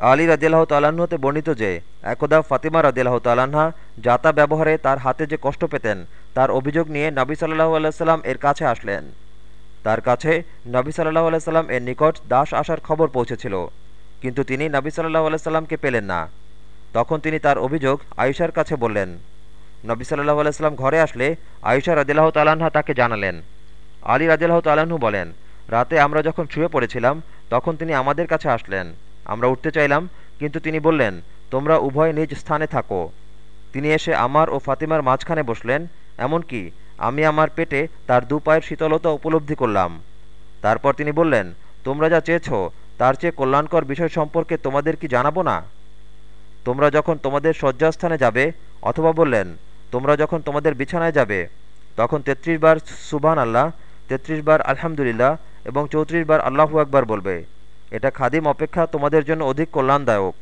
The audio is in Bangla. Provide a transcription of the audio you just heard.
আলী রাজিয়াল্লাহ তাল্লাহ্ন হতে বর্ণিত যে, একদা ফাতিমা রাজিয়াল্লাহ তাল্লাহা যাতা ব্যবহারে তার হাতে যে কষ্ট পেতেন, তার অভিযোগ নিয়ে নবী সাল্লাহু আল্লাহ এর কাছে আসলেন। তার কাছে নবী সাল্লাহ আল্লাহ এর নিকট দাস আসার খবর পৌঁছেছিল, কিন্তু তিনি নবী সাল্লাহ আল্লাহ পেলেন না। তখন তিনি তার অভিযোগ আয়ুষার কাছে বললেন। নবী সাল্লাহ আলাইস্লাম ঘরে আসলে আয়ুষা রাজিল্লাহ তাল্লাহা তাকে জানালেন। আলী রাজিল্লাহ তাল্লাহ্ন বলেন, রাতে আমরা যখন শুয়ে পড়েছিলাম, তখন তিনি আমাদের কাছে আসলেন। আমরা উঠতে চাইলাম, কিন্তু তিনি বললেন, তোমরা উভয় নিজ স্থানে থাকো। তিনি এসে আমার ও ফাতিমার মাঝখানে বসলেন, এমনকি আমি আমার পেটে তার দু পায়ের শীতলতা উপলব্ধি করলাম। তারপর তিনি বললেন, তোমরা যা চেয়েছ, তার চেয়ে কল্যাণকর বিষয় সম্পর্কে তোমাদের কি জানাব না? তোমরা যখন তোমাদের শয্যাস্থানে যাবে, অথবা বললেন, তোমরা যখন তোমাদের বিছানায় যাবে, তখন তেত্রিশ বার সুবহান আল্লাহ তেত্রিশ বার আলহামদুলিল্লাহ এবং চৌত্রিশ বার আল্লাহু একবার বলবে। এটা খাদিম অপেক্ষা তোমাদের জন্য অধিক কল্যাণদায়ক।